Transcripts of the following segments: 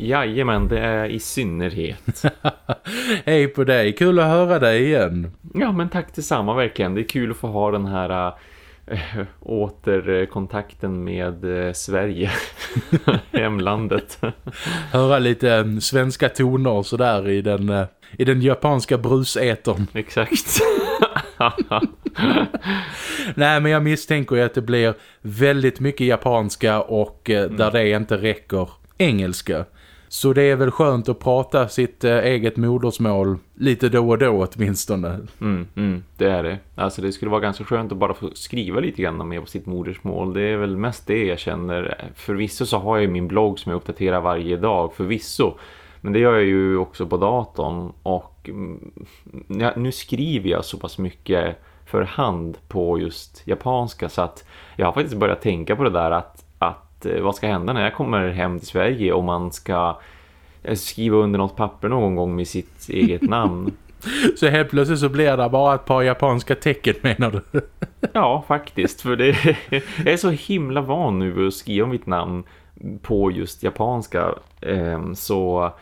Jajamän, det är i synnerhet. Hej på dig, kul att höra dig igen. Ja, men tack detsamma verkligen. Det är kul att få ha den här äh, återkontakten med äh, Sverige, hemlandet. höra lite äh, svenska toner och sådär i den, äh, i den japanska brusätern. Exakt. Nej, men jag misstänker ju att det blir väldigt mycket japanska och där mm. det inte räcker engelska. Så det är väl skönt att prata sitt eh, eget modersmål lite då och då åtminstone. Mm, mm, det är det. Alltså det skulle vara ganska skönt att bara få skriva lite grann mer på sitt modersmål. Det är väl mest det jag känner. Förvisso så har jag min blogg som jag uppdaterar varje dag, förvisso. Men det gör jag ju också på datorn och mm, ja, nu skriver jag så pass mycket för hand på just japanska så att jag har faktiskt börjat tänka på det där att Eh, vad ska hända när jag kommer hem till Sverige och man ska eh, skriva under något papper någon gång med sitt eget namn. Så helt plötsligt så blir det bara ett par japanska tecken menar du? ja, faktiskt. För det jag är så himla van nu att skriva mitt namn på just japanska. Ehm, så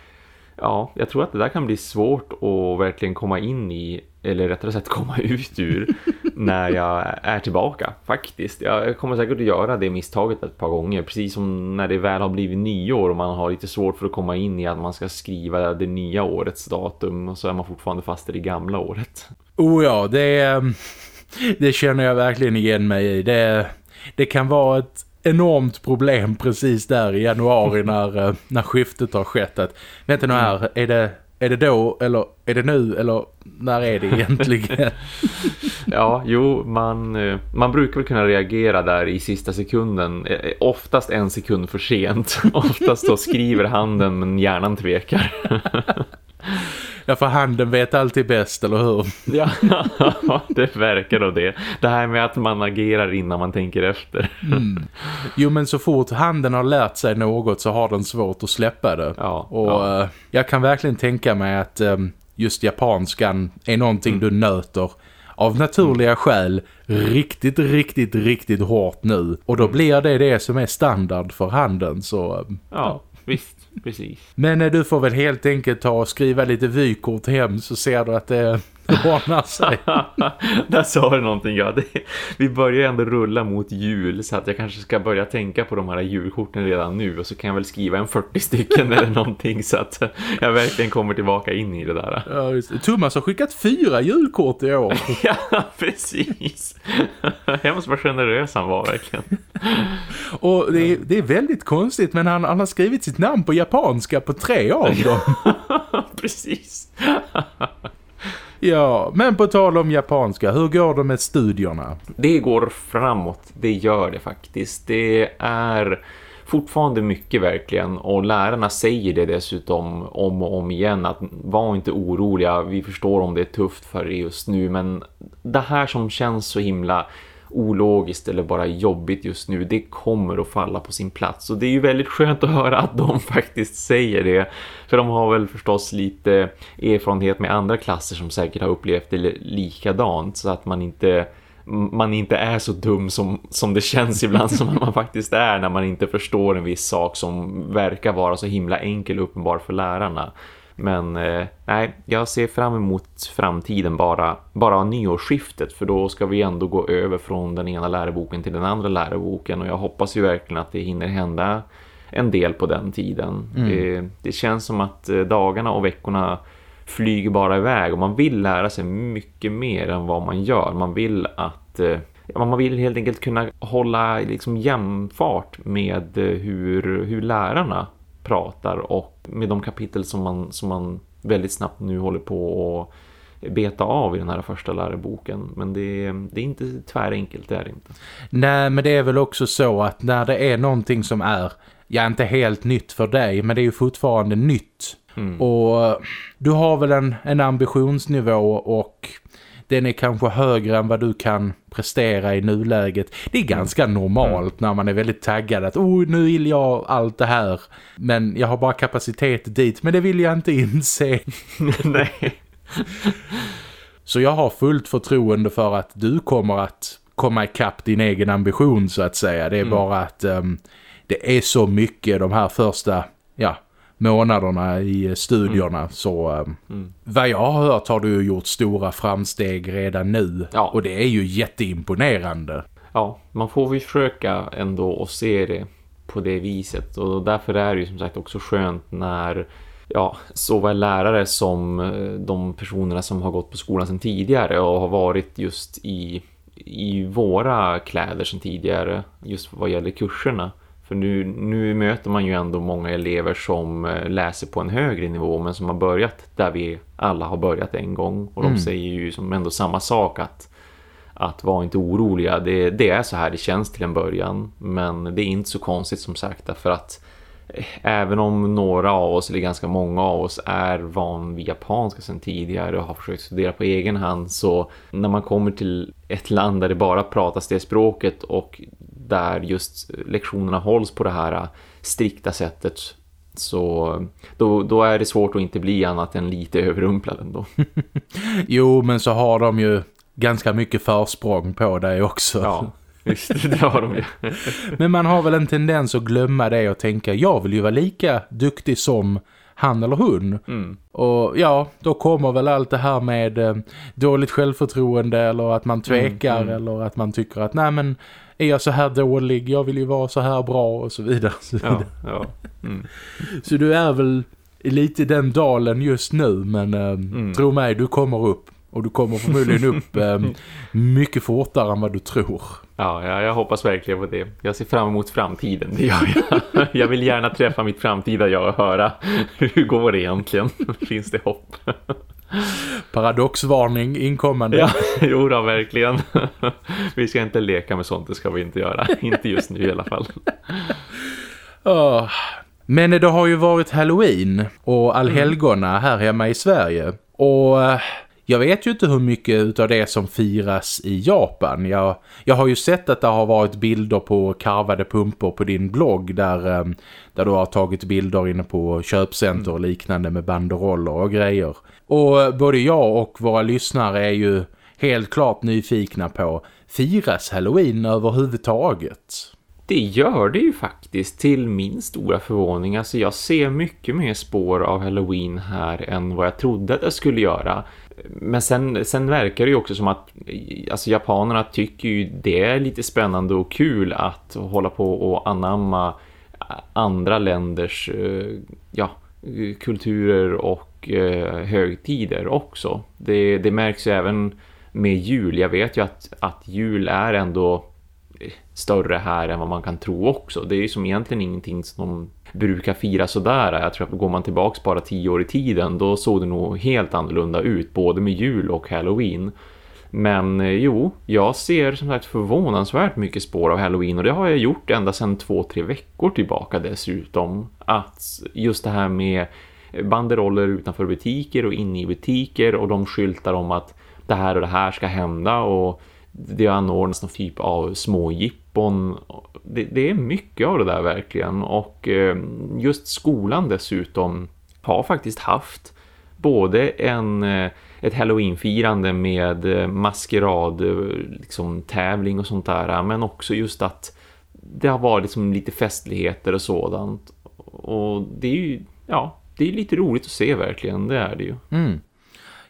ja, jag tror att det där kan bli svårt att verkligen komma in i eller rättare sagt komma ut ur när jag är tillbaka faktiskt. Jag kommer säkert att göra det misstaget ett par gånger precis som när det väl har blivit nyår och man har lite svårt för att komma in i att man ska skriva det nya årets datum och så är man fortfarande fast i det gamla året. Oh ja, det, det känner jag verkligen igen mig i. Det, det kan vara ett enormt problem precis där i januari när, när skiftet har skett. Att, vänta nu här, är det är det då eller är det nu eller när är det egentligen? ja, jo, man, eh, man brukar väl kunna reagera där i sista sekunden. Eh, eh, oftast en sekund för sent. Oftast då skriver handen men hjärnan tvekar. Ja, för handen vet alltid bäst, eller hur? ja, det verkar då det. Det här med att man agerar innan man tänker efter. mm. Jo, men så fort handen har lärt sig något så har den svårt att släppa det. Ja, och ja. Uh, jag kan verkligen tänka mig att um, just japanskan är någonting mm. du nöter av naturliga skäl riktigt, riktigt, riktigt hårt nu. Och då mm. blir det det som är standard för handen. Så, ja, ja, visst precis. Men eh, du får väl helt enkelt ta och skriva lite vykort hem så ser du att det ordnar sig. Där sa du någonting, ja. Det, vi börjar ändå rulla mot jul så att jag kanske ska börja tänka på de här julkorten redan nu och så kan jag väl skriva en 40 stycken eller någonting så att jag verkligen kommer tillbaka in i det där. Ja, just. Thomas har skickat fyra julkort i år. ja, precis. Hemskt vad generös han var verkligen. Och det är, det är väldigt konstigt men han, han har skrivit sitt namn på japanska på tre av dem. precis. Ja, men på tal om japanska, hur går det med studierna? Det går framåt, det gör det faktiskt. Det är fortfarande mycket verkligen och lärarna säger det dessutom om och om igen att var inte oroliga, vi förstår om det är tufft för er just nu men det här som känns så himla ologiskt eller bara jobbigt just nu, det kommer att falla på sin plats. Och det är ju väldigt skönt att höra att de faktiskt säger det. För de har väl förstås lite erfarenhet med andra klasser som säkert har upplevt det likadant. Så att man inte man inte är så dum som, som det känns ibland som man faktiskt är när man inte förstår en viss sak som verkar vara så himla enkel och uppenbar för lärarna. Men eh, nej, jag ser fram emot framtiden bara, bara nyårsskiftet för då ska vi ändå gå över från den ena läroboken till den andra läroboken och jag hoppas ju verkligen att det hinner hända en del på den tiden. Mm. Det, det, känns som att eh, dagarna och veckorna flyger bara iväg och man vill lära sig mycket mer än vad man gör. Man vill att eh, man vill helt enkelt kunna hålla liksom jämfart med eh, hur, hur lärarna pratar och med de kapitel som man, som man väldigt snabbt nu håller på att beta av i den här första läroboken. Men det, det är inte tvärenkelt, det är det inte. Nej, men det är väl också så att när det är någonting som är, ja inte helt nytt för dig, men det är ju fortfarande nytt. Mm. Och du har väl en, en ambitionsnivå och den är kanske högre än vad du kan prestera i nuläget. Det är ganska normalt när man är väldigt taggad att oh, nu vill jag allt det här. Men jag har bara kapacitet dit, men det vill jag inte inse. Nej. Så jag har fullt förtroende för att du kommer att komma ikapp din egen ambition så att säga. Det är mm. bara att um, det är så mycket de här första ja, månaderna i studierna. Mm. Så um, mm. vad jag har hört har du gjort stora framsteg redan nu. Ja. Och det är ju jätteimponerande. Ja, man får ju försöka ändå att se det på det viset. Och därför är det ju som sagt också skönt när ja, såväl lärare som eh, de personerna som har gått på skolan sedan tidigare och har varit just i, i våra kläder sedan tidigare just vad gäller kurserna. För nu, nu möter man ju ändå många elever som eh, läser på en högre nivå men som har börjat där vi alla har börjat en gång. Och de mm. säger ju som ändå samma sak att, att vara inte oroliga. Det, det är så här det känns till en början. Men det är inte så konstigt som sagt därför att även om några av oss, eller ganska många av oss, är van vid japanska sedan tidigare och har försökt studera på egen hand så när man kommer till ett land där det bara pratas det språket och där just lektionerna hålls på det här strikta sättet så då, då är det svårt att inte bli annat än lite överrumplad ändå. jo, men så har de ju ganska mycket försprång på dig också. Ja, Visst, det har de ju. Men man har väl en tendens att glömma det och tänka jag vill ju vara lika duktig som han eller hon. Mm. Och ja, då kommer väl allt det här med eh, dåligt självförtroende eller att man tvekar mm, mm. eller att man tycker att nej men är jag så här dålig, jag vill ju vara så här bra och så vidare. Så, vidare. Ja, ja. Mm. så du är väl lite i den dalen just nu men eh, tro mig, du kommer upp. Och du kommer förmodligen upp eh, mycket fortare än vad du tror. Ja, ja, jag hoppas verkligen på det. Jag ser fram emot framtiden, det gör jag. Jag vill gärna träffa mitt framtida jag och höra hur går det egentligen. Finns det hopp? Paradoxvarning inkommande. Ja, jo då, verkligen. Vi ska inte leka med sånt, det ska vi inte göra. Inte just nu i alla fall. Oh. Men det har ju varit Halloween och allhelgona här hemma i Sverige. Och eh, jag vet ju inte hur mycket av det som firas i Japan. Jag, jag har ju sett att det har varit bilder på karvade pumpor på din blogg där, ehm, där du har tagit bilder inne på köpcenter och liknande med banderoller och grejer. Och både jag och våra lyssnare är ju helt klart nyfikna på firas Halloween överhuvudtaget? Det gör det ju faktiskt till min stora förvåning. Alltså jag ser mycket mer spår av Halloween här än vad jag trodde att jag skulle göra men sen, sen verkar det ju också som att alltså japanerna tycker ju det är lite spännande och kul att hålla på och anamma andra länders eh, ja, kulturer och eh, högtider också. Det, det märks ju även med jul. Jag vet ju att, att jul är ändå större här än vad man kan tro också. Det är ju som egentligen ingenting som de brukar fira sådär. Jag tror att går man tillbaks bara tio år i tiden då såg det nog helt annorlunda ut både med jul och Halloween. Men eh, jo, jag ser som sagt förvånansvärt mycket spår av Halloween och det har jag gjort ända sedan två, tre veckor tillbaka dessutom. Att just det här med banderoller utanför butiker och inne i butiker och de skyltar om att det här och det här ska hända och det anordnas någon typ av små jippon. Det, det, är mycket av det där verkligen och eh, just skolan dessutom har faktiskt haft både en, eh, ett halloweenfirande med eh, maskerad liksom, tävling och sånt där men också just att det har varit liksom lite festligheter och sådant och det är ju ja, det är lite roligt att se verkligen, det är det ju. Mm.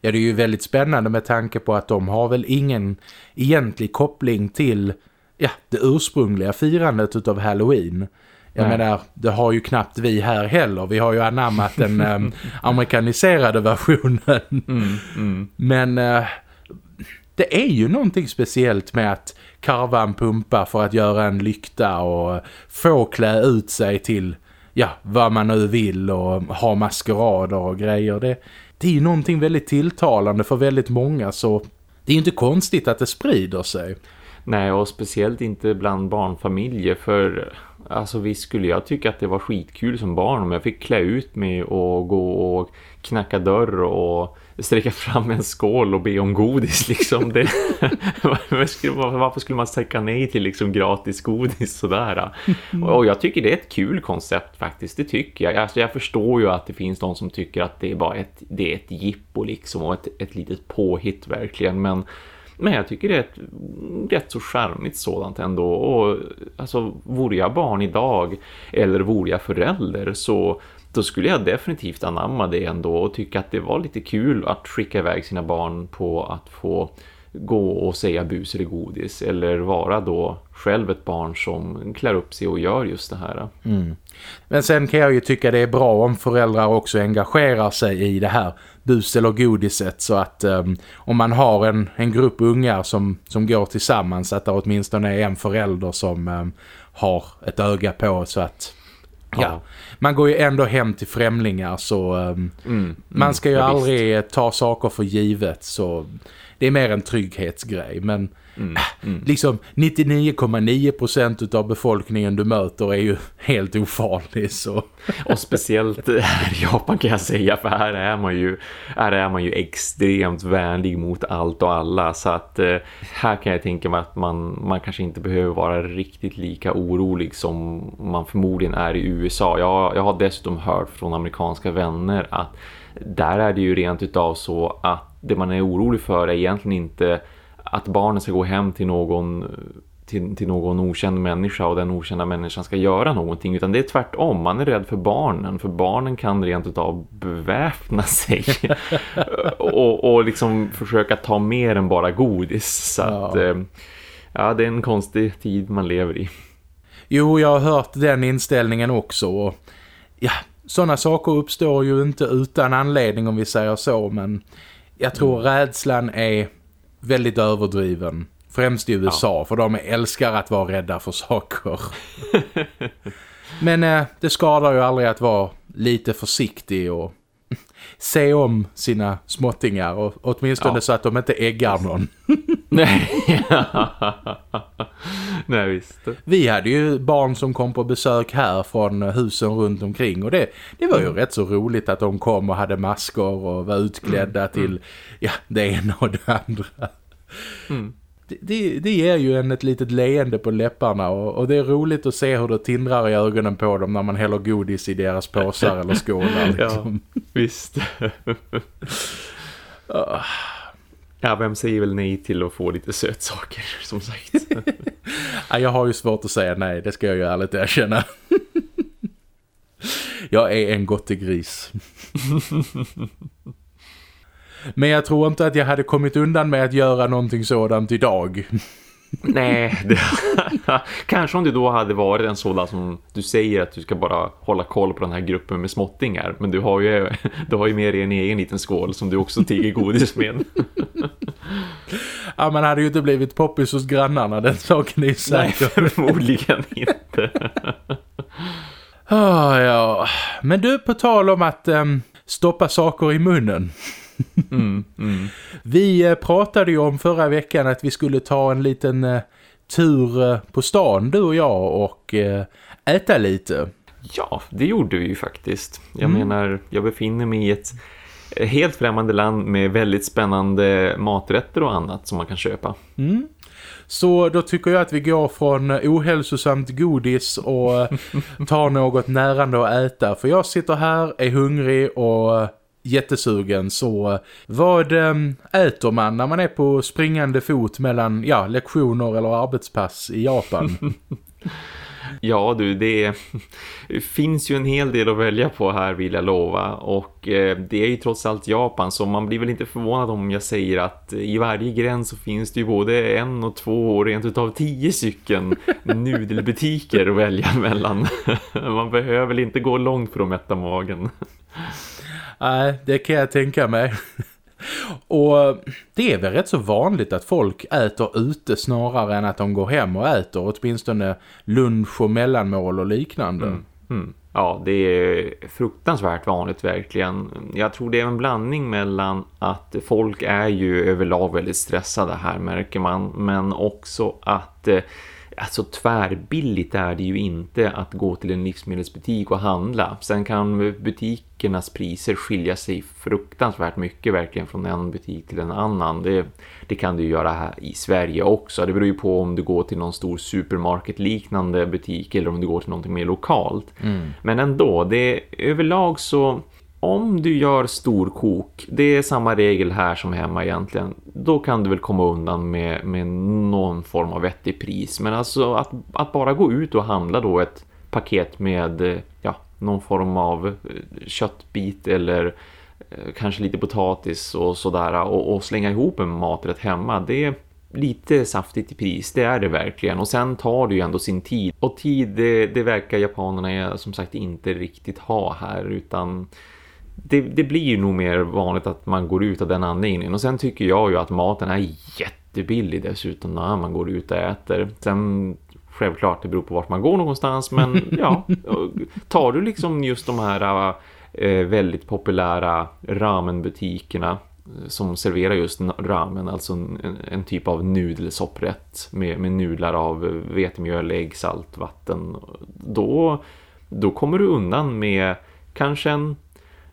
Ja, det är ju väldigt spännande med tanke på att de har väl ingen egentlig koppling till ja, det ursprungliga firandet av Halloween. Jag Nej. menar, det har ju knappt vi här heller. Vi har ju anammat den um, amerikaniserade versionen. Mm, mm. Men uh, det är ju någonting speciellt med att karva en pumpa för att göra en lykta och få klä ut sig till ja, vad man nu vill och ha maskerader och grejer. Det, det är ju någonting väldigt tilltalande för väldigt många så det är inte konstigt att det sprider sig. Nej, och speciellt inte bland barnfamiljer för alltså visst skulle jag tycka att det var skitkul som barn om jag fick klä ut mig och gå och knacka dörr och sträcka fram en skål och be om godis liksom. Det, varför skulle man säga nej till liksom gratis godis sådär? Och jag tycker det är ett kul koncept faktiskt, det tycker jag. Alltså jag förstår ju att det finns de som tycker att det är bara ett, det är ett jippo liksom och ett, ett litet påhitt verkligen. Men men jag tycker det är ett rätt så charmigt sådant ändå. Och alltså, vore jag barn idag eller vore jag förälder så då skulle jag definitivt anamma det ändå och tycka att det var lite kul att skicka iväg sina barn på att få gå och säga bus eller godis eller vara då själv ett barn som klär upp sig och gör just det här. Mm. Men sen kan jag ju tycka det är bra om föräldrar också engagerar sig i det här bus eller godiset så att um, om man har en, en grupp ungar som, som går tillsammans att det åtminstone är en förälder som um, har ett öga på så att ja. man går ju ändå hem till främlingar så um, mm, man ska ju mm, aldrig visst. ta saker för givet så det är mer en trygghetsgrej men Mm, mm. Liksom 99,9% av befolkningen du möter är ju helt ofarlig så. Och speciellt här i Japan kan jag säga för här är man ju, här är man ju extremt vänlig mot allt och alla så att eh, här kan jag tänka mig att man, man kanske inte behöver vara riktigt lika orolig som man förmodligen är i USA. Jag, jag har dessutom hört från amerikanska vänner att där är det ju rent utav så att det man är orolig för är egentligen inte att barnen ska gå hem till någon till, till någon okänd människa och den okända människan ska göra någonting utan det är tvärtom, man är rädd för barnen för barnen kan rent utav beväpna sig och, och liksom försöka ta mer än bara godis så att ja. Eh, ja, det är en konstig tid man lever i. Jo, jag har hört den inställningen också och ja, sådana saker uppstår ju inte utan anledning om vi säger så men jag tror mm. rädslan är väldigt överdriven. Främst i USA, ja. för de älskar att vara rädda för saker. Men eh, det skadar ju aldrig att vara lite försiktig och se om sina småttingar och åtminstone ja. så att de inte äggar någon. Nej. Nej, visst. Vi hade ju barn som kom på besök här från husen runt omkring och det, det var ju mm. rätt så roligt att de kom och hade masker och var utklädda mm. till mm. ja, det ena och det andra. Mm. Det, det, ger ju en ett litet leende på läpparna och, och, det är roligt att se hur det tindrar i ögonen på dem när man häller godis i deras påsar eller skålar. Liksom. Ja, visst. Ja, vem säger väl nej till att få lite sötsaker, som sagt? ja, jag har ju svårt att säga nej, det ska jag ju ärligt erkänna. jag är en gris. Men jag tror inte att jag hade kommit undan med att göra någonting sådant idag. Nej, det, kanske om det då hade varit en sådan som du säger att du ska bara hålla koll på den här gruppen med småttingar. Men du har ju, du har ju med dig en egen liten skål som du också tigger godis med. Ja, man hade ju inte blivit poppis hos grannarna, den saken är säker. Nej, förmodligen inte. oh, ja. Men du, på tal om att um, stoppa saker i munnen. Mm, mm. Vi eh, pratade ju om förra veckan att vi skulle ta en liten uh, tur uh, på stan, du och jag, och äta lite. Ja, det gjorde vi ju faktiskt. Jag mm. menar, jag befinner mig i ett helt främmande land med väldigt spännande maträtter och annat som man kan köpa. Mm. Så då tycker jag att vi går från ohälsosamt godis och tar något närande att äta. För jag sitter här, är hungrig och jättesugen så vad ehm, äter man när man är på springande fot mellan ja, lektioner eller arbetspass i Japan? Ja du, det finns ju en hel del att välja på här vill jag lova och eh, det är ju trots allt Japan så man blir väl inte förvånad om jag säger att i varje gräns så finns det ju både en och två och rent utav tio stycken nudelbutiker att välja mellan. Man behöver inte gå långt för att mätta magen. Nej, det kan jag tänka mig. Och det är väl rätt så vanligt att folk äter ute snarare än att de går hem och äter åtminstone lunch och mellanmål och liknande. Mm, mm, Ja, det är fruktansvärt vanligt verkligen. Jag tror det är en blandning mellan att folk är ju överlag väldigt stressade här märker man. Men också att eh, alltså tvärbilligt är det ju inte att gå till en livsmedelsbutik och handla. Sen kan butikernas priser skilja sig fruktansvärt mycket verkligen från en butik till en annan. Det, det kan du göra här i Sverige också. Det beror ju på om du går till någon stor supermarket-liknande butik eller om du går till någonting mer lokalt. Mm. Men ändå, det överlag så om du gör storkok, det är samma regel här som hemma egentligen, då kan du väl komma undan med, med någon form av vettig pris. Men alltså att, att bara gå ut och handla då ett paket med eh, ja, någon form av eh, köttbit eller eh, kanske lite potatis och sådär och, och slänga ihop en maträtt hemma, det är lite saftigt i pris, det är det verkligen. Och sen tar det ju ändå sin tid. Och tid, det, det verkar japanerna som sagt inte riktigt ha här utan det, det blir ju nog mer vanligt att man går ut av den anledningen. Och sen tycker jag ju att maten är jättebillig dessutom när man går ut och äter. Sen självklart det beror på vart man går någonstans men ja, tar du liksom just de här äh, väldigt populära ramenbutikerna eh, som serverar just ramen, alltså en, en typ av nudelsopprätt med, med nudlar av vetemjöl, ägg, salt, vatten. Då, då kommer du undan med kanske en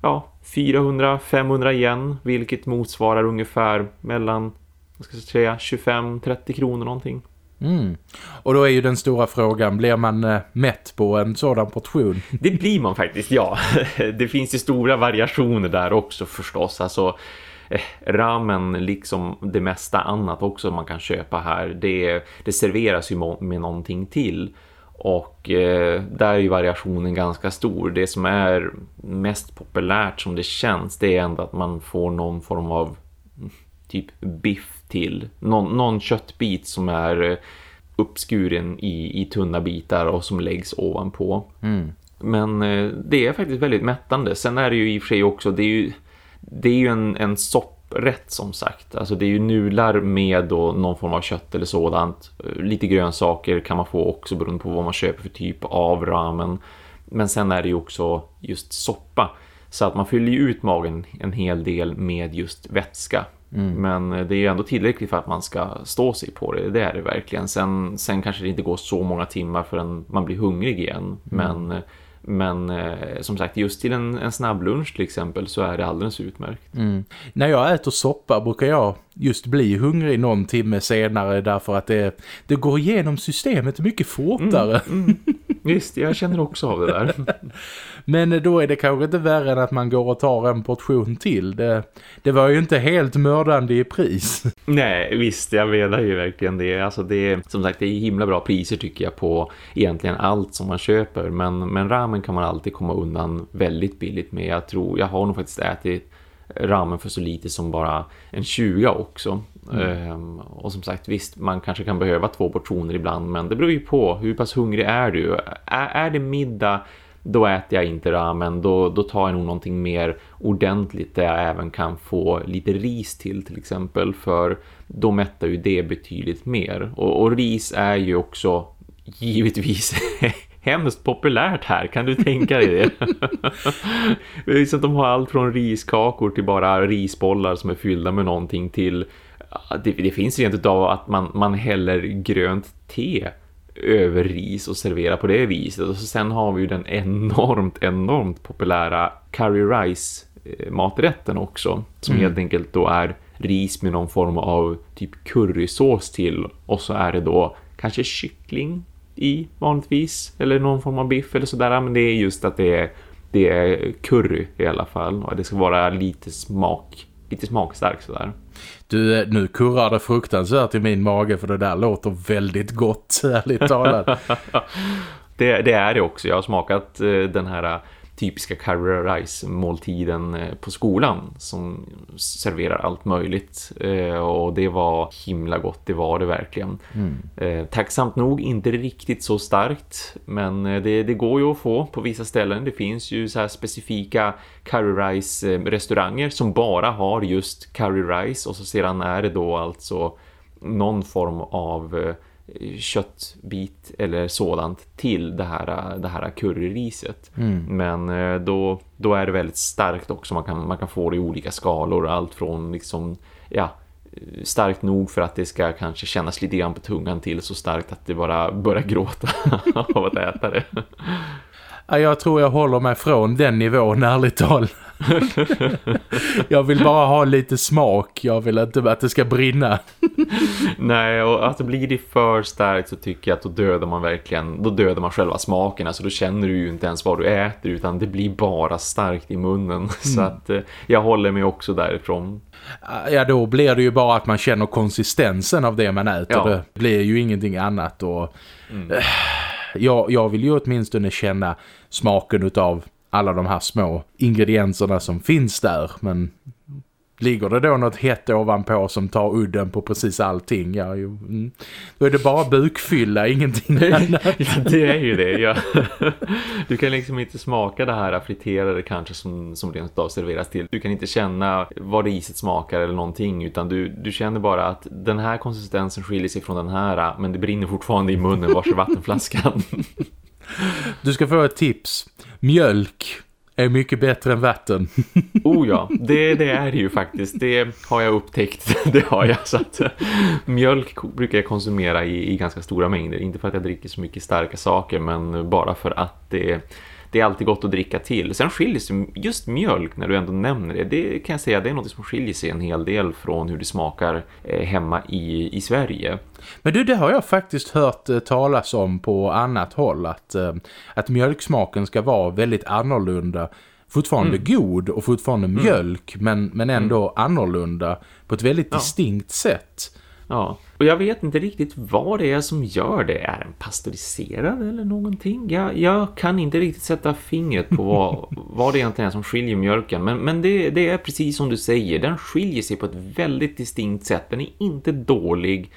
ja, 400-500 yen vilket motsvarar ungefär mellan vad ska jag säga 25-30 kronor någonting. Mm. Och då är ju den stora frågan, blir man äh, mätt på en sådan portion? Det blir man faktiskt, ja. Det finns ju stora variationer där också förstås. Alltså eh, ramen liksom det mesta annat också man kan köpa här. Det, det serveras ju med någonting till. Och eh, där är ju variationen ganska stor. Det som är mest populärt som det känns det är ändå att man får någon form av typ biff till. Någon, någon köttbit som är uppskuren i, i tunna bitar och som läggs ovanpå. Mm. Men eh, det är faktiskt väldigt mättande. Sen är det ju i och för sig också, det är ju, det är ju en, en sopp rätt som sagt. Alltså det är ju nudlar med då någon form av kött eller sådant. Lite grönsaker kan man få också beroende på vad man köper för typ av ramen. Men sen är det ju också just soppa. Så att man fyller ju ut magen en hel del med just vätska. Mm. Men det är ju ändå tillräckligt för att man ska stå sig på det. Det är det verkligen. Sen, sen kanske det inte går så många timmar förrän man blir hungrig igen. Mm. Men men eh, som sagt, just till en, en snabb lunch till exempel så är det alldeles utmärkt. Mm. När jag äter soppa brukar jag just bli hungrig någon timme senare därför att det, det går igenom systemet mycket fortare. Mm, mm. Visst, jag känner också av det där. Men då är det kanske inte värre än att man går och tar en portion till. Det, det var ju inte helt mördande i pris. Nej, visst, jag menar ju verkligen det. Alltså det är, som sagt, det är himla bra priser tycker jag på egentligen allt som man köper. Men, men ramen kan man alltid komma undan väldigt billigt med. Jag tror, jag har nog faktiskt ätit ramen för så lite som bara en 20 också. Mm. Ehm, och som sagt, visst, man kanske kan behöva två portioner ibland, men det beror ju på hur pass hungrig är du. Är, är det middag, då äter jag inte ramen, då, då tar jag nog någonting mer ordentligt där jag även kan få lite ris till till exempel, för då mättar ju det betydligt mer. Och, och ris är ju också givetvis hemskt populärt här, kan du tänka dig det? det är de har allt från riskakor till bara risbollar som är fyllda med någonting till det, det finns rent utav att man, man häller grönt te över ris och serverar på det viset. Och sen har vi ju den enormt, enormt populära curry rice eh, maträtten också. Som mm. helt enkelt då är ris med någon form av typ currysås till. Och så är det då kanske kyckling i vanligtvis. Eller någon form av biff eller sådär. Men det är just att det är, det är curry i alla fall. Och det ska vara lite smak, lite smakstark sådär. Du, nu kurrar det fruktansvärt i min mage för det där låter väldigt gott, ärligt talat. det, det, är det också. Jag har smakat eh, den här typiska curry rice måltiden eh, på skolan som serverar allt möjligt eh, och det var himla gott, det var det verkligen. Mm. Eh, tacksamt nog inte riktigt så starkt men det, det går ju att få på vissa ställen. Det finns ju så här specifika curry rice restauranger som bara har just curry rice och så sedan är det då alltså någon form av köttbit eller sådant till det här, det här curryriset. Men eh, då, då är det väldigt starkt också. Man kan, man kan få det i olika skalor. Allt från liksom, ja, starkt nog för att det ska kanske kännas lite grann på tungan till så starkt att det bara börjar gråta av att äta det. Ja, Jag tror jag håller mig från den nivån, ärligt talat. jag vill bara ha lite smak. Jag vill inte att det ska brinna. Nej, och alltså blir det för starkt så tycker jag att då dödar man verkligen, då dödar man själva smaken. Alltså då känner du ju inte ens vad du äter utan det blir bara starkt i munnen. Så att eh, jag håller mig också därifrån. Ja, då blir det ju bara att man känner konsistensen av det man äter. Ja. Det blir ju ingenting annat. Och, eh, jag, jag vill ju åtminstone känna smaken utav alla de här små ingredienserna som finns där. Men ligger det då något hett ovanpå som tar udden på precis allting? Ja, ju, mm. Då är det bara bukfylla, ingenting annat. Ja, det är ju det. Ja. Du kan liksom inte smaka det här friterade kanske som, som rent av serveras till. Du kan inte känna vad riset smakar eller någonting utan du, du känner bara att den här konsistensen skiljer sig från den här men det brinner fortfarande i munnen vars vattenflaskan. Du ska få ett tips. Mjölk är mycket bättre än vatten. Oh ja, det, det är det ju faktiskt. Det har jag upptäckt. Det har jag. Så att, eh, mjölk brukar jag konsumera i, i ganska stora mängder. Inte för att jag dricker så mycket starka saker men bara för att det, det är alltid gott att dricka till. Sen skiljer sig just mjölk när du ändå nämner det. Det kan jag säga det är något som skiljer sig en hel del från hur det smakar eh, hemma i, i Sverige. Men du, det har jag faktiskt hört eh, talas om på annat håll att, eh, att mjölksmaken ska vara väldigt annorlunda. Fortfarande god och fortfarande mjölk men, men ändå annorlunda på ett väldigt Ja. distinkt sätt. Ja, och jag vet inte riktigt vad det är som gör det. Är den pasteuriserad eller någonting? Jag, jag kan inte riktigt sätta fingret på vad, vad det egentligen är som skiljer mjölken. Men, men det, det är precis som du säger. Den skiljer sig på ett väldigt distinkt sätt. Den är inte dålig.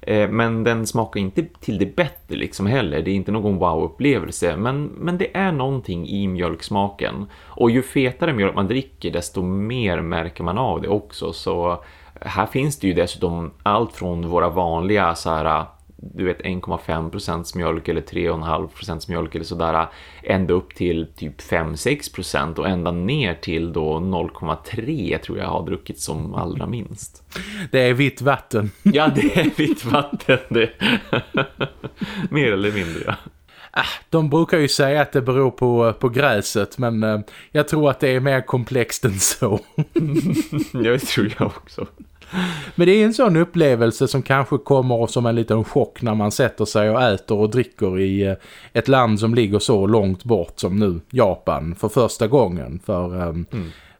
eh, Men den smakar inte till det bättre liksom heller. Det är inte någon wow-upplevelse. Men, men det är någonting i mjölksmaken. Och ju fetare mjölk man dricker desto mer märker man av det också. Så här finns det ju dessutom allt från våra vanliga så här, du vet 1,5% mjölk eller 3,5% mjölk eller sådär ända upp till typ 5-6% och ända ner till då 0,3 tror jag har druckit som allra minst. Det är vitt vatten. Ja, det är vitt vatten det. Mer eller mindre, ja. De brukar ju säga att det beror på, på gräset men eh, jag tror att det är mer komplext än så. Det tror jag också. Men det är en sån upplevelse som kanske kommer som en liten chock när man sätter sig och äter och dricker i eh, ett land som ligger så långt bort som nu Japan för första gången. För eh,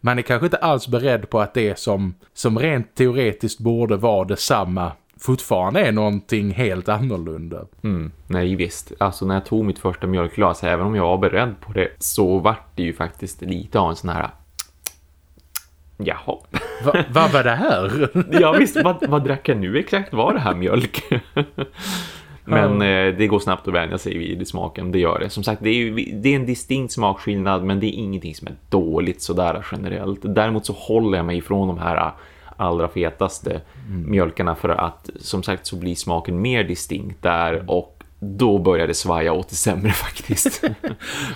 man är kanske inte alls beredd på att det som, som rent teoretiskt borde vara detsamma fortfarande är någonting helt annorlunda. Mm, nej visst, alltså när jag tog mitt första mjölkglas, även om jag var beredd på det, så vart det ju faktiskt lite av en sån här Jaha. Va, vad var det här? Ja visst, vad, vad drack jag nu exakt? Var det här mjölk? Men eh, det går snabbt att vänja sig vid smaken, det gör det. Som sagt, det är, ju, det är en distinkt smakskillnad men det är ingenting som är dåligt sådär generellt. Däremot så håller jag mig ifrån de här allra fetaste mjölkarna för att som sagt så blir smaken mer distinkt där och då börjar det svaja åt det sämre faktiskt.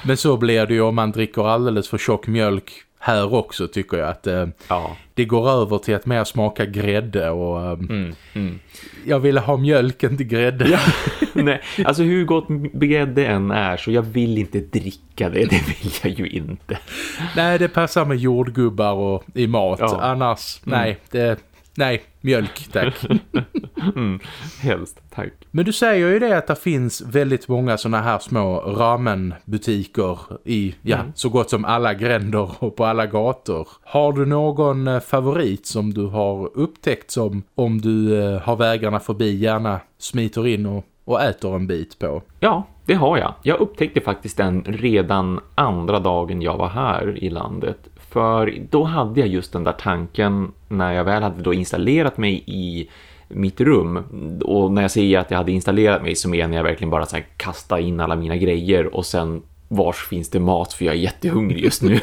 Men så blir det ju om man dricker alldeles för tjock mjölk här också tycker jag att eh, ja. det går över till att mer smaka grädde och eh, Mm, mm. jag ville ha mjölken till grädde. Nej, alltså hur gott grädde än är så jag vill inte dricka det, det vill jag ju inte. Nej, det passar med jordgubbar och i mat. Ja. Annars, nej, det, nej, mjölk tack. Mm, helst, tack. Men du säger ju det att det finns väldigt många såna här små ramenbutiker i ja, Mm. så gott som alla gränder och på alla gator. Har du någon eh, favorit som du har upptäckt som om du eh, har vägarna förbi gärna smiter in och, och äter en bit på? Ja, det har jag. Jag upptäckte faktiskt den redan andra dagen jag var här i landet. För då hade jag just den där tanken när jag väl hade då installerat mig i mitt rum. Och när jag säger att jag hade installerat mig så menar jag verkligen bara så här kasta in alla mina grejer och sen vars finns det mat för jag är jättehungrig just nu.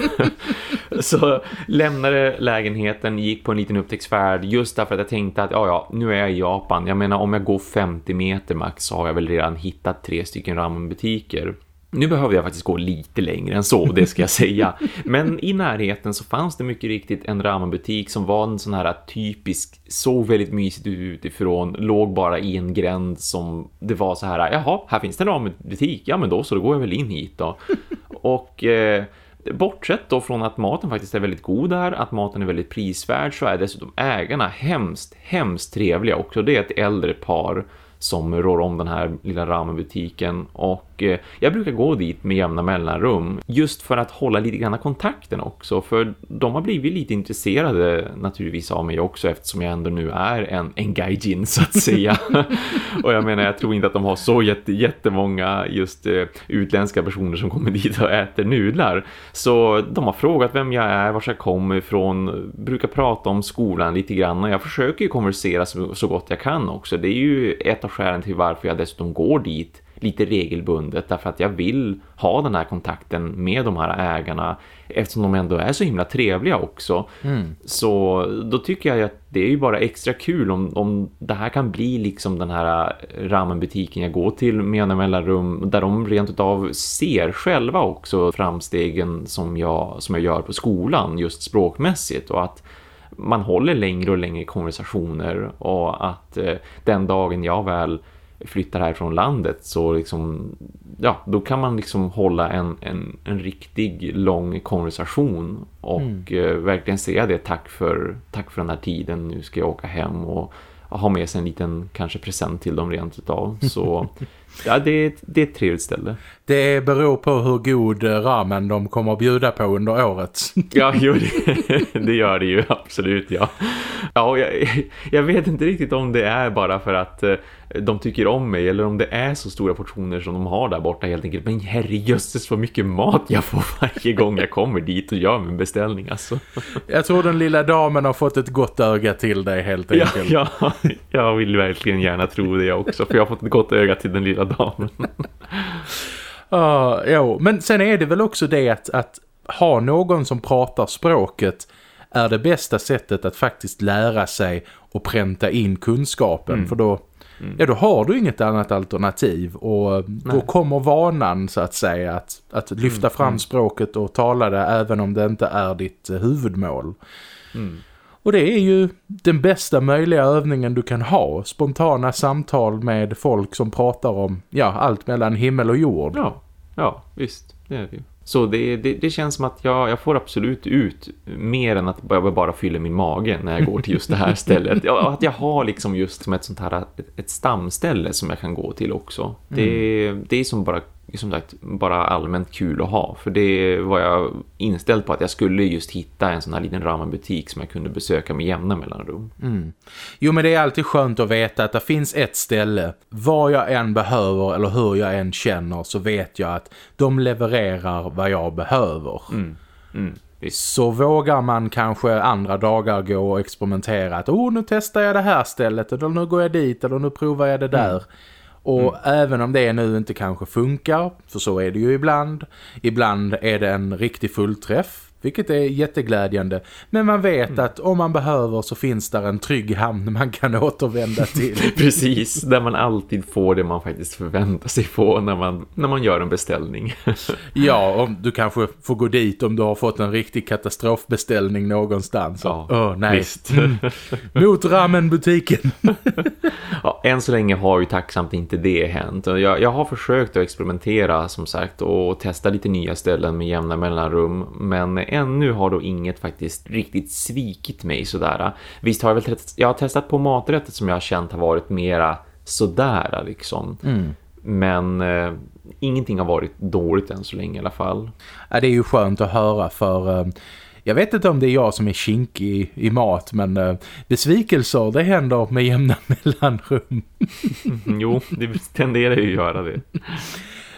så lämnade lägenheten, gick på en liten upptäcktsfärd just därför att jag tänkte att ja, ja, nu är jag i Japan. Jag menar om jag går 50 meter max så har jag väl redan hittat tre stycken ramenbutiker. Nu behöver jag faktiskt gå lite längre än så, det ska jag säga. Men i närheten så fanns det mycket riktigt en ramenbutik som var en sån här typisk, såg väldigt mysigt ut utifrån, låg bara i en gränd som det var så här, jaha, här finns det en ramenbutik, ja men då så då går jag väl in hit då. Och... Eh, Bortsett då från att maten faktiskt är väldigt god där, att maten är väldigt prisvärd så är dessutom ägarna hemskt, hemskt trevliga också. Det är ett äldre par som rår om den här lilla ramenbutiken och eh, jag brukar gå dit med jämna mellanrum just för att hålla lite grann kontakten också för de har blivit lite intresserade naturligtvis av mig också eftersom jag ändå nu är en, en gaijin så att säga. Och jag menar jag tror inte att de har så jätte, jättemånga just uh, utländska personer som kommer dit och äter nudlar. Så de har frågat vem jag är, var jag kommer ifrån brukar prata om skolan lite grann och jag försöker ju konversera så, så gott jag kan också. Det är ju ett av skälen till varför jag dessutom går dit lite regelbundet därför att jag vill ha den här kontakten med de här ägarna eftersom de ändå är så himla trevliga också. Mm. Så då tycker jag att det är ju bara extra kul om, om det här kan bli liksom den här ramenbutiken jag går till med en mellanrum där de rent utav ser själva också framstegen som jag, som jag gör på skolan just språkmässigt och att man håller längre och längre konversationer och att eh, den dagen jag väl flyttar här från landet så liksom, ja, då kan man liksom hålla en, en, en riktig lång konversation och mm. eh, verkligen säga det tack för, tack för den här tiden, nu ska jag åka hem och ha med sig en liten kanske present till dem rent utav. Så ja, det är, det är ett trevligt ställe. Det beror på hur god ramen de kommer att bjuda på under året. ja, jo, det, det, gör det ju absolut, ja. Ja, jag, jag vet inte riktigt om det är bara för att eh, de tycker om mig eller om det är så stora portioner som de har där borta helt enkelt. Men herrejösses vad mycket mat jag får varje gång jag kommer dit och gör min beställning alltså. Jag tror den lilla damen har fått ett gott öga till dig helt enkelt. Ja, ja jag vill verkligen gärna tro det också för jag har fått ett gott öga till den lilla damen. uh, jo, men sen är det väl också det att, att ha någon som pratar språket är det bästa sättet att faktiskt lära sig och pränta in kunskapen. Mm. För då Mm. Ja, då har du inget annat alternativ och Nej. då kommer vanan så att säga att, att lyfta mm. fram mm. språket och tala det även om det inte är ditt eh, huvudmål. Mm. Och det är ju den bästa möjliga övningen du kan ha. Spontana samtal med folk som pratar om ja, allt mellan himmel och jord. Ja, ja visst. Det är det ju. Så det, det, det, känns som att jag, jag får absolut ut mer än att bara, bara fylla min mage när jag går till just det här stället. Att jag har liksom just som ett sånt här ett, ett stamställe som jag kan gå till också. Det, mm. det är som bara som sagt bara allmänt kul att ha. För det var jag inställd på att jag skulle just hitta en sån här liten ramenbutik som jag kunde besöka med jämna mellanrum. Mm. Jo men det är alltid skönt att veta att det finns ett ställe. Vad jag än behöver eller hur jag än känner så vet jag att de levererar vad jag behöver. Mm. Mm. Så vågar man kanske andra dagar gå och experimentera att oh nu testar jag det här stället eller nu går jag dit eller nu provar jag det där. Och mm. även om det nu inte kanske funkar, för så är det ju ibland. Ibland är det en riktig fullträff vilket är jätteglädjande. Men man vet mm. att om man behöver så finns där en trygg hamn man kan återvända till. Precis, där man alltid får det man faktiskt förväntar sig få när man, när man gör en beställning. ja, och du kanske får gå dit om du har fått en riktig katastrofbeställning någonstans. Ja, oh, nej. Visst. Mm. Mot ramenbutiken. ja, än så länge har ju tacksamt inte det hänt. Jag, jag har försökt att experimentera som sagt och testa lite nya ställen med jämna mellanrum. Men ännu har då inget faktiskt riktigt svikit mig sådär. Visst har jag väl testat, jag har testat på maträtter som jag har känt har varit mera sådär liksom. Mm. Men eh, ingenting har varit dåligt än så länge i alla fall. Ja, det är ju skönt att höra för... Eh... Jag vet inte om det är jag som är kinkig i, i mat men eh, besvikelser det händer med jämna mellanrum. jo, det tenderar ju att göra det.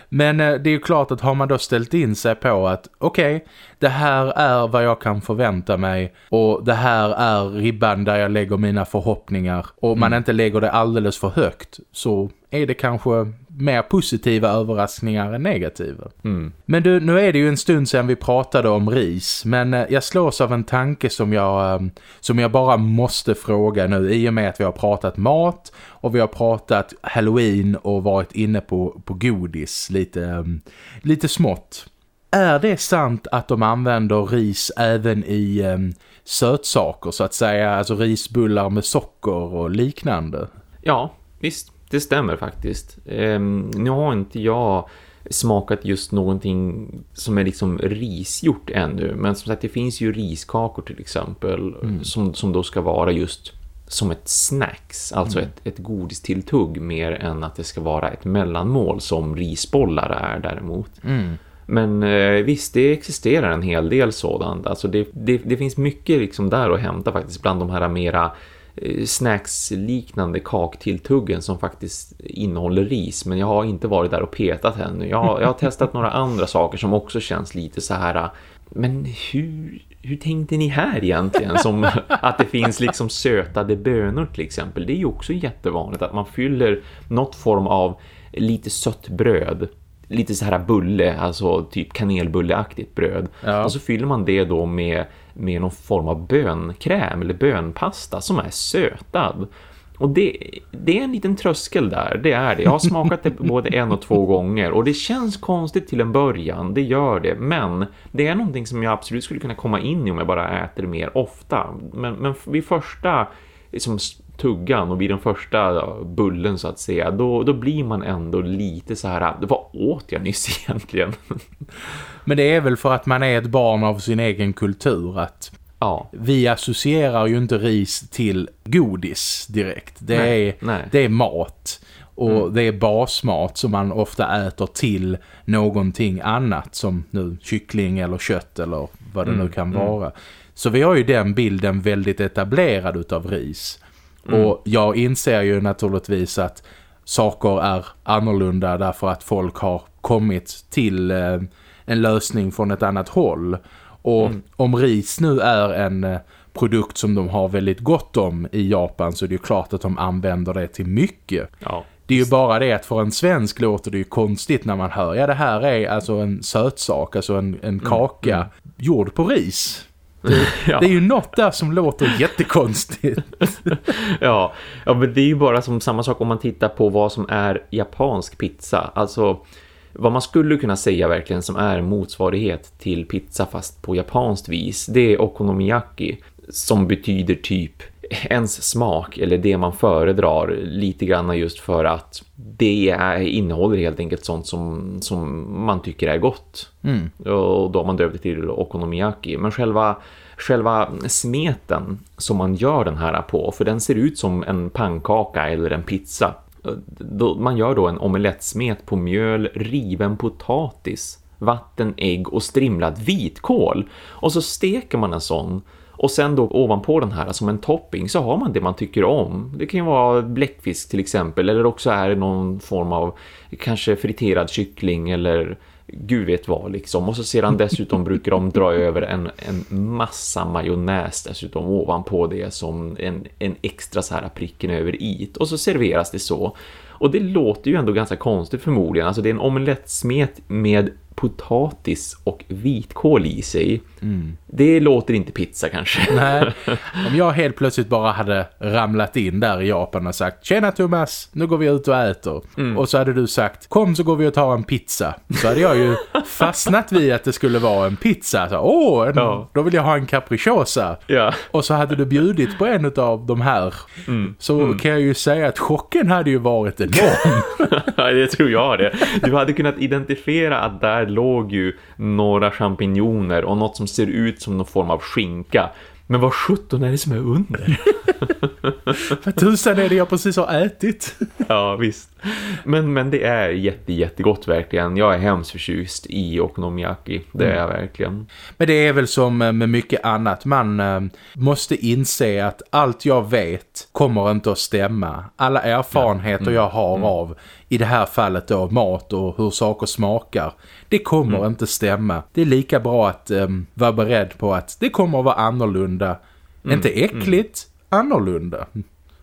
Men eh, det är ju klart att har man då ställt in sig på att okej, okay, det här är vad jag kan förvänta mig och det här är ribban där jag lägger mina förhoppningar och mm. man inte lägger det alldeles för högt så är det kanske mer positiva överraskningar än negativa. Mm. Men du, nu är det ju en stund sedan vi pratade om ris. Men eh, jag slås av en tanke som jag, eh, som jag bara måste fråga nu. I och med att vi har pratat mat och vi har pratat Halloween och varit inne på, på godis lite, eh, lite smått. Är det sant att de använder ris även i sötsaker så att säga? Alltså risbullar med socker och liknande? Ja, visst. Det stämmer faktiskt. Um, nu har inte jag smakat just någonting som är liksom risgjort ännu. Men som sagt, det finns ju riskakor till exempel mm. som, som då ska vara just som ett snacks, alltså mm. ett, ett godistilltugg mer än att det ska vara ett mellanmål som risbollar är däremot. Mm. Men eh, visst, det existerar en hel del sådant. Alltså det, det, det finns mycket liksom där att hämta faktiskt bland de här mera eh, snacksliknande kaktilltuggen som faktiskt innehåller ris. Men jag har inte varit där och petat ännu. Jag har, jag har testat några andra saker som också känns lite så här... Men hur, hur tänkte ni här egentligen? Som att det finns liksom sötade bönor till exempel. Det är ju också jättevanligt att man fyller något form av lite sött bröd lite så här bulle, alltså typ kanelbulleaktigt bröd. Ja. Och så fyller man det då med, med någon form av bönkräm eller bönpasta som är sötad. Och det, det är en liten tröskel där, det är det. Jag har smakat det både en och två gånger och det känns konstigt till en början, det gör det. Men det är någonting som jag absolut skulle kunna komma in i om jag bara äter mer ofta. Men, men vid första liksom, tuggan och vid den första bullen så att säga, då, då blir man ändå lite så här, vad åt jag nyss egentligen? Men det är väl för att man är ett barn av sin egen kultur att ja. vi associerar ju inte ris till godis direkt. Det, nej, är, nej. det är mat. Och mm. det är basmat som man ofta äter till någonting annat som nu kyckling eller kött eller vad det mm. nu kan mm. vara. Så vi har ju den bilden väldigt etablerad utav ris. Mm. Och jag inser ju naturligtvis att saker är annorlunda därför att folk har kommit till eh, en lösning från ett annat håll. Och mm. om ris nu är en eh, produkt som de har väldigt gott om i Japan så är det ju klart att de använder det till mycket. Ja. Det är ju bara det att för en svensk låter det ju konstigt när man hör ja det här är alltså en sötsak, alltså en, en mm. kaka mm. gjord på ris. Det, ja. det, är ju något där som låter jättekonstigt. ja. ja, men det är ju bara som samma sak om man tittar på vad som är japansk pizza. Alltså vad man skulle kunna säga verkligen som är motsvarighet till pizza fast på japanskt vis. Det är okonomiyaki som betyder typ ens smak eller det man föredrar lite grann just för att det är, innehåller helt enkelt sånt som, som man tycker är gott. Mm. Och då har man döpt det till okonomiyaki. Men själva, själva smeten som man gör den här på, för den ser ut som en pannkaka eller en pizza. Man gör då en omelettsmet på mjöl, riven potatis, vatten, ägg och strimlad vitkål. Och så steker man en sån och sen då ovanpå den här som en topping så har man det man tycker om. Det kan ju vara bläckfisk till exempel eller också är det någon form av kanske friterad kyckling eller gud vet vad liksom. Och så sedan dessutom brukar de dra över en, en massa majonnäs dessutom ovanpå det som en, en extra så här pricken över it. Och så serveras det så. Och det låter ju ändå ganska konstigt förmodligen. Alltså det är en omelettsmet med potatis och vitkål i sig. Mm. Det låter inte pizza kanske. Nej, om jag helt plötsligt bara hade ramlat in där i Japan och sagt Tjena Thomas, nu går vi ut och äter. Mm. Och så hade du sagt Kom så går vi och tar en pizza. Så hade jag ju fastnat vid att det skulle vara en pizza. Så, Åh, en, ja. då vill jag ha en capricciosa. Ja. Och så hade du bjudit på en av de här. Mm. Så mm. kan jag ju säga att chocken hade ju varit enorm. det tror jag det. Du hade kunnat identifiera att där låg ju några champinjoner och något som ser ut som någon form av skinka. Men vad sjutton är det som är under? Vad tusan är det jag precis har ätit? ja, visst. Men, men det är jätte, jättegott verkligen. Jag är hemskt förtjust i okonomiyaki. Det är jag verkligen. Men det är väl som med mycket annat. Man äh, måste inse att allt jag vet kommer inte att stämma. Alla erfarenheter mm. jag har mm. av i det här fallet då mat och hur saker smakar. Det kommer mm. inte stämma. Det är lika bra att ähm, vara beredd på att det kommer att vara annorlunda. Mm. Inte äckligt, annorlunda.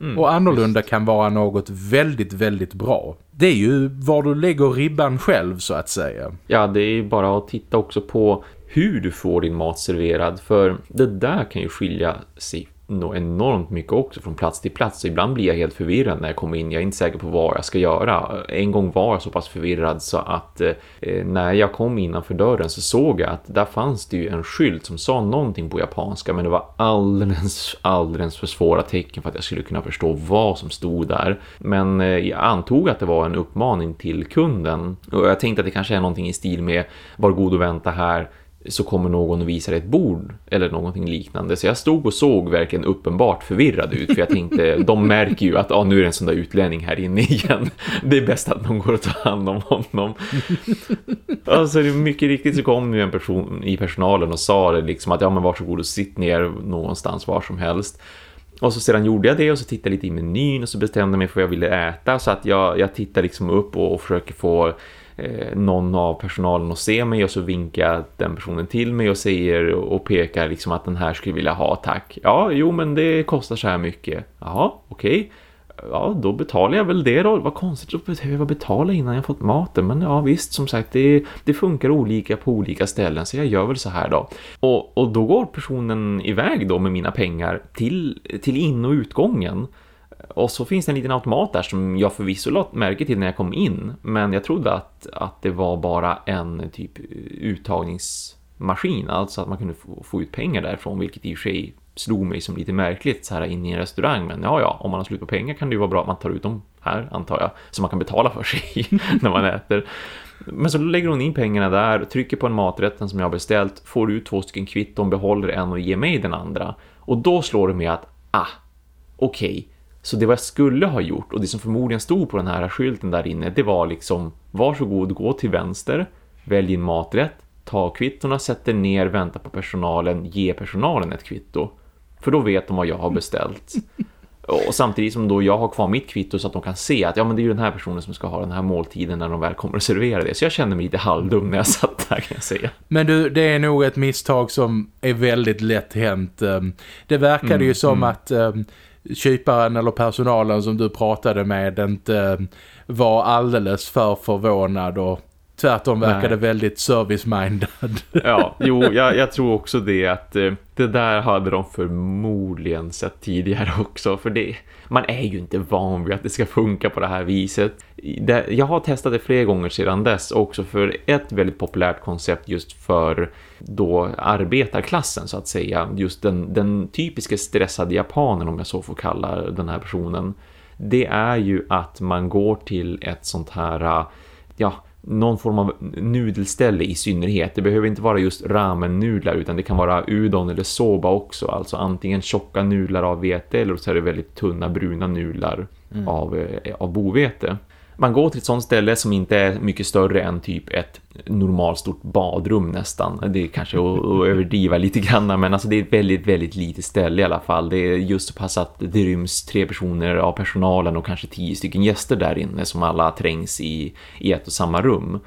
Mm, och annorlunda just. kan vara något väldigt, väldigt bra. Det är ju var du lägger ribban själv så att säga. Ja, det är bara att titta också på hur du får din mat serverad. För det där kan ju skilja sig nog enormt mycket också från plats till plats. Så ibland blir jag helt förvirrad när jag kommer in. Jag är inte säker på vad jag ska göra. En gång var jag så pass förvirrad så att eh, när jag kom innanför dörren så såg jag att där fanns det ju en skylt som sa någonting på japanska. Men det var alldeles, alldeles för svåra tecken för att jag skulle kunna förstå vad som stod där. Men eh, jag antog att det var en uppmaning till kunden. Och jag tänkte att det kanske är någonting i stil med var god och vänta här så kommer någon och visar ett bord eller någonting liknande. Så jag stod och såg verkligen uppenbart förvirrad ut för jag tänkte, de märker ju att ah, nu är det en sån där utlänning här inne igen. Det är bäst att de går och tar hand om honom. alltså mycket riktigt så kom nu en person i personalen och sa det liksom att ja men varsågod och sitt ner någonstans var som helst. Och så sedan gjorde jag det och så tittade jag lite i menyn och så bestämde jag mig för vad jag ville äta så att jag, jag tittar liksom upp och, och försöker få Eh, någon av personalen att se mig och så vinkar den personen till mig och säger och pekar liksom att den här skulle vilja ha tack. Ja, jo men det kostar så här mycket. Jaha, okej. Okay. Ja, då betalar jag väl det då. Vad konstigt att behöva betala innan jag fått maten. Men ja, visst, som sagt, det, det funkar olika på olika ställen. Så jag gör väl så här då. Och, och då går personen iväg då med mina pengar till, till in- och utgången. Och så finns det en liten automat där som jag förvisso lade märke till när jag kom in. Men jag trodde att, att det var bara en typ uttagningsmaskin. Alltså att man kunde få, få ut pengar därifrån. Vilket i och för sig slog mig som lite märkligt så här inne i en restaurang. Men ja, ja, om man har slut på pengar kan det ju vara bra att man tar ut dem här, antar jag. Så man kan betala för sig när man äter. Men så lägger hon in pengarna där, trycker på en maträtten som jag har beställt, får ut två stycken kvitton, behåller en och ger mig den andra. Och då slår det mig att, ah, okej, okay, så det vad jag skulle ha gjort och det som förmodligen stod på den här skylten där inne det var liksom varsågod gå till vänster, välj en maträtt, ta kvittorna, sätter ner, vänta på personalen, ge personalen ett kvitto. För då vet de vad jag har beställt. Och samtidigt som då jag har kvar mitt kvitto så att de kan se att ja men det är ju den här personen som ska ha den här måltiden när de väl kommer att servera det. Så jag känner mig lite halvdum när jag satt där kan jag säga. Men du, det är nog ett misstag som är väldigt lätt hänt. Ehm, det verkade mm, ju som mm. att ehm, kyparen eller personalen som du pratade med inte eh, var alldeles för förvånad och tvärtom verkade Nej. väldigt service-minded. Ja, jo, jag, jag, tror också det att eh, det där hade de förmodligen sett tidigare också. För det, man är ju inte van vid att det ska funka på det här viset. Det, jag har testat det flera gånger sedan dess också för ett väldigt populärt koncept just för då arbetarklassen så att säga. Just den, den typiska stressade japanen om jag så får kalla den här personen. Det är ju att man går till ett sånt här, ja någon form av nudelställe i synnerhet. Det behöver inte vara just ramen-nudlar utan det kan vara udon eller soba också. Alltså antingen tjocka nudlar av vete eller så är det väldigt tunna bruna nudlar mm. av, eh, av bovete. Man går till ett sånt ställe som inte är mycket större än typ ett normalstort badrum nästan. Det är kanske att, att överdriva lite grann men alltså det är ett väldigt, väldigt litet ställe i alla fall. Det är just så pass att det ryms tre personer av personalen och kanske tio stycken gäster där inne som alla trängs i, i ett och samma rum.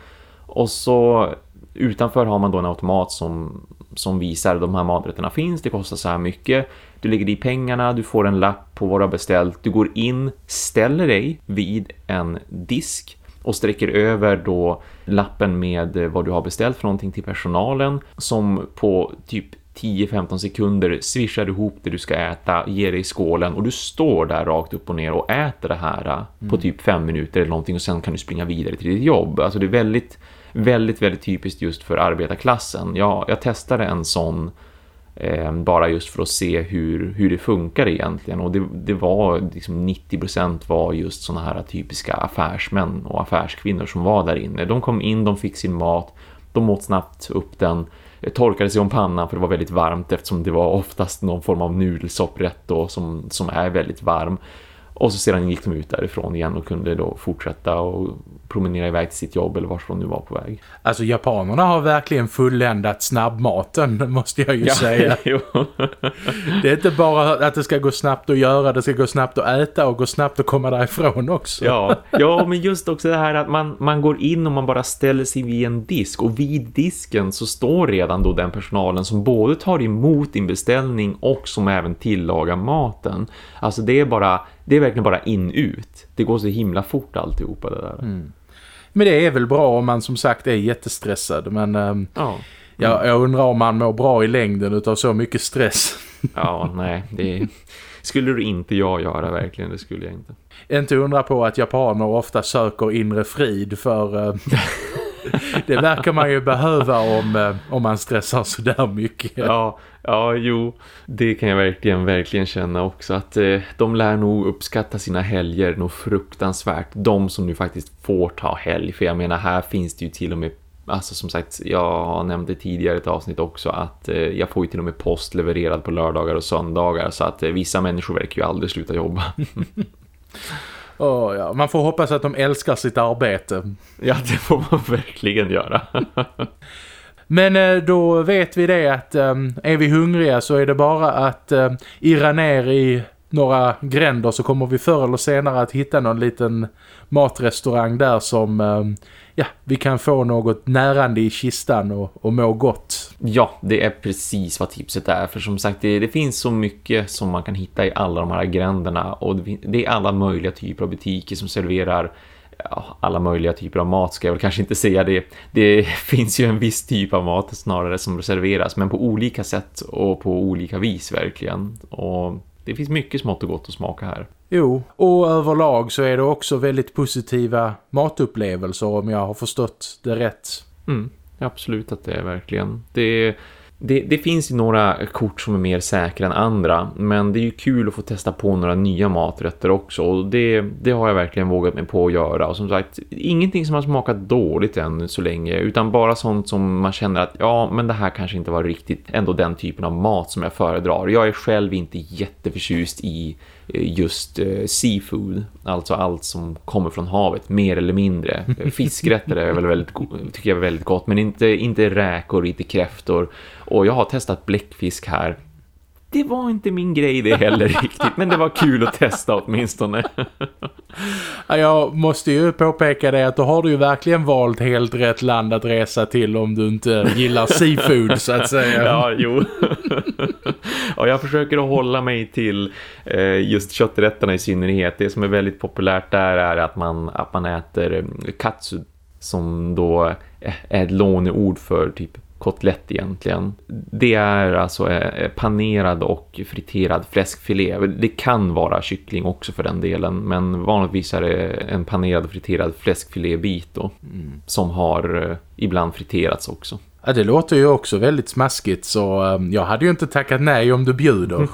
Och så utanför har man då en automat som, som visar att de här maträtterna finns, det kostar så här mycket. Du lägger i pengarna, du får en lapp på vad du har beställt. Du går in, ställer dig vid en disk och sträcker över då lappen med vad du har beställt för någonting till personalen som på typ 10-15 sekunder swishar ihop det du ska äta, ger dig skålen och du står där rakt upp och ner och äter det här mm. på typ 5 minuter eller någonting och sen kan du springa vidare till ditt jobb. Alltså det är väldigt, väldigt, väldigt typiskt just för arbetarklassen. Jag, jag testade en sån Eh, Ehm, bara just för att se hur, hur det funkar egentligen och det, det var liksom 90% var just sådana här typiska affärsmän och affärskvinnor som var där inne. De kom in, de fick sin mat, de åt snabbt upp den, eh, torkade sig om pannan för det var väldigt varmt eftersom det var oftast någon form av nudelsopprätt då som, som är väldigt varm. Och så sedan gick de ut därifrån igen och kunde då fortsätta och promenera iväg till sitt jobb eller vart de nu var på väg. Alltså japanerna har verkligen fulländat snabbmaten måste jag ju ja, säga. det är inte bara att det ska gå snabbt att göra, det ska gå snabbt att äta och gå snabbt att komma därifrån också. Ja, ja men just också det här att man, man går in och man bara ställer sig vid en disk och vid disken så står redan då den personalen som både tar emot din beställning och som även tillagar maten. Alltså det är bara det är verkligen bara in-ut. Det går så himla fort alltihopa det där. Mm. Men det är väl bra om man som sagt är jättestressad. Men um, ja. jag, jag undrar om man mår bra i längden utav så mycket stress. ja, nej. Det skulle du inte jag göra verkligen. Det skulle jag inte. Inte undra på att japaner ofta söker inre frid för... Uh, det verkar man ju behöva om, uh, om man stressar så där mycket. Ja, ja, jo. Det kan jag verkligen, verkligen känna också. Att uh, de lär nog uppskatta sina helger nog fruktansvärt. De som nu faktiskt får ta helg. För jag menar, här finns det ju till och med Alltså som sagt, jag nämnde tidigare ett avsnitt också att eh, jag får ju till och med post levererad på lördagar och söndagar så att eh, vissa människor verkar ju aldrig sluta jobba. oh, ja. Man får hoppas att de älskar sitt arbete. Ja, det får man verkligen göra. Men eh, då vet vi det att ehm, är vi hungriga så är det bara att eh, irra ner i några gränder så kommer vi förr eller senare att hitta någon liten matrestaurang där som ehm, ja, vi kan få något närande i kistan och, och må gott. Ja, det är precis vad tipset är. För som sagt, det, det, finns så mycket som man kan hitta i alla de här gränderna. Och det, det är alla möjliga typer av butiker som serverar ja, alla möjliga typer av mat ska jag väl kanske inte säga det. Det finns ju en viss typ av mat snarare som serveras men på olika sätt och på olika vis verkligen. Och det finns mycket smått och gott att smaka här. Jo, och överlag så är det också väldigt positiva matupplevelser om jag har förstått det rätt. Mm, absolut att det är verkligen. Det det, det, finns ju några kort som är mer säkra än andra men det är ju kul att få testa på några nya maträtter också och det, det har jag verkligen vågat mig på att göra och som sagt, ingenting som har smakat dåligt än så länge utan bara sånt som man känner att ja men det här kanske inte var riktigt ändå den typen av mat som jag föredrar. Jag är själv inte jätteförtjust i just eh, seafood, alltså allt som kommer från havet, mer eller mindre. Fiskrätter är väl väldigt, tycker jag är väldigt gott men inte, inte räkor, inte kräftor och jag har testat bläckfisk här. Det var inte min grej det heller riktigt, men det var kul att testa åtminstone. jag måste ju påpeka det att då har du ju verkligen valt helt rätt land att resa till om du inte gillar seafood så att säga. Ja, jo. Jag försöker att hålla mig till eh, just kötträtterna i synnerhet. Det som är väldigt populärt där är att man, att man äter eh, katsu som då är ett låneord för typ kotlett egentligen. Det är alltså eh, panerad och friterad fläskfilé. Det kan vara kyckling också för den delen men vanligtvis är det en panerad och friterad fläskfilébit då, mm. som har ibland friterats också. Ja, det låter ju också väldigt smaskigt så um, jag hade ju inte tackat nej om du bjuder.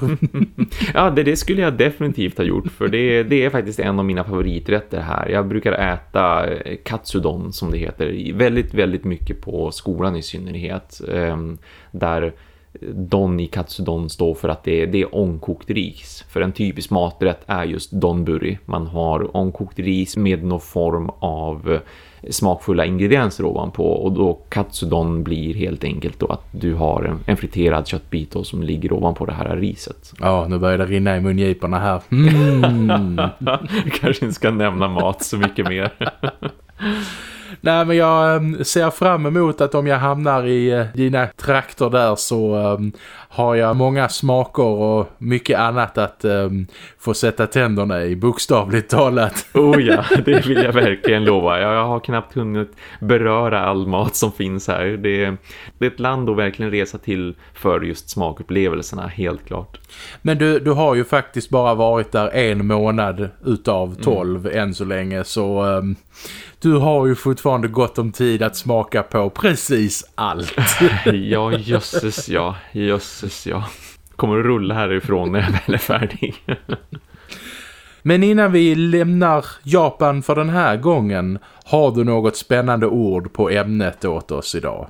ja, det, det, skulle jag definitivt ha gjort för det, det, är faktiskt en av mina favoriträtter här. Jag brukar äta eh, katsudon som det heter väldigt, väldigt mycket på skolan i synnerhet. Um, där don i katsudon står för att det är, det är ångkokt ris. För en typisk maträtt är just donburi. Man har ångkokt ris med någon form av smakfulla ingredienser ovanpå och då katsudon blir helt enkelt då att du har en, en friterad köttbit då, som ligger ovanpå det här riset. Ja, nu börjar det rinna i mungiporna här. Mm. Kanske inte ska nämna mat så mycket mer. Nej men jag ehm, ser fram emot att om jag hamnar i eh, dina trakter där så um, har jag många smaker och mycket annat att um, få sätta tänderna i, bokstavligt talat. Oh ja, det vill jag verkligen lova. Jag har knappt hunnit beröra all mat som finns här. Det, det är ett land att verkligen resa till för just smakupplevelserna, helt klart. Men du, du har ju faktiskt bara varit där en månad utav tolv mm. än så länge så... Um, du har ju fortfarande gott om tid att smaka på precis allt. ja, jösses ja. Jösses ja. Kommer att rulla härifrån när jag väl är färdig. Men innan vi lämnar Japan för den här gången har du något spännande ord på ämnet åt oss idag?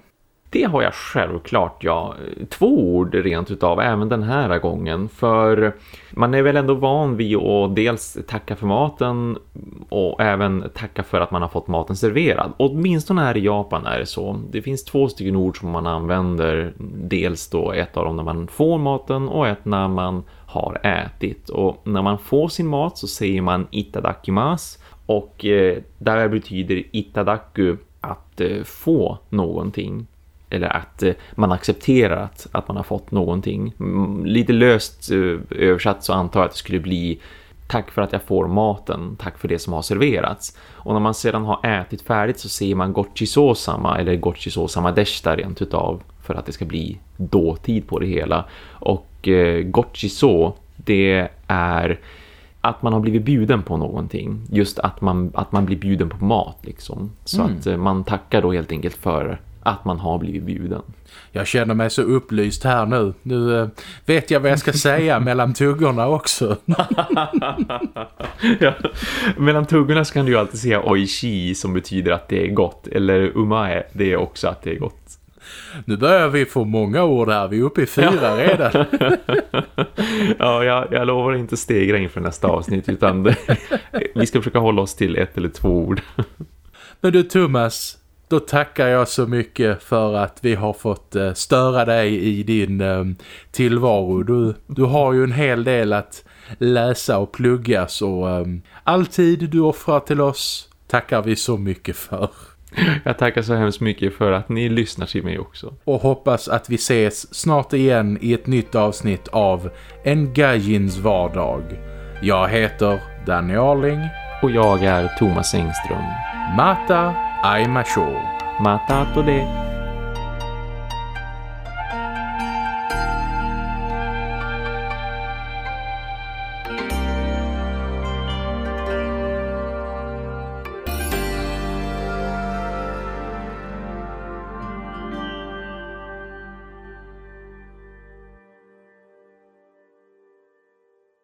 Det har jag självklart, ja. Två ord rent utav, även den här gången. För man är väl ändå van vid att dels tacka för maten och även tacka för att man har fått maten serverad. Åtminstone här i Japan är det så. Det finns två stycken ord som man använder. Dels då ett av dem när man får maten och ett när man har ätit. Och när man får sin mat så säger man itadakimasu. Och eh, där betyder itadaku att eh, få någonting eller att eh, man accepterar att, att man har fått någonting. Mm, lite löst eh, översatt så antar jag att det skulle bli tack för att jag får maten, tack för det som har serverats. Och när man sedan har ätit färdigt så ser man gochisosama eller gochisosama deshta rent utav för att det ska bli dåtid på det hela. Och eh, gochiso, det är att man har blivit bjuden på någonting. Just att man, att man blir bjuden på mat liksom. Så Mm. att man tackar då helt enkelt för att man har blivit bjuden. Jag känner mig så upplyst här nu. Nu eh, vet jag vad jag ska säga mellan tuggorna också. ja. Mellan tuggorna så kan du ju alltid säga oishi som betyder att det är gott. Eller umae, det är också att det är gott. Nu börjar vi få många ord här. Vi är uppe i fyra redan. Ja, jag, jag lovar inte stegra inför nästa avsnitt utan vi ska försöka hålla oss till ett eller två ord. Men du Thomas, då tackar jag så mycket för att vi har fått eh, störa dig i din eh, tillvaro. Du, du har ju en hel del att läsa och plugga så eh, all tid du offrar till oss tackar vi så mycket för. Jag tackar så hemskt mycket för att ni lyssnar till mig också. Och hoppas att vi ses snart igen i ett nytt avsnitt av En Gajins vardag. Jag heter Danny Arling. Och jag är Thomas Engström. Mata aimashou. Mata to de.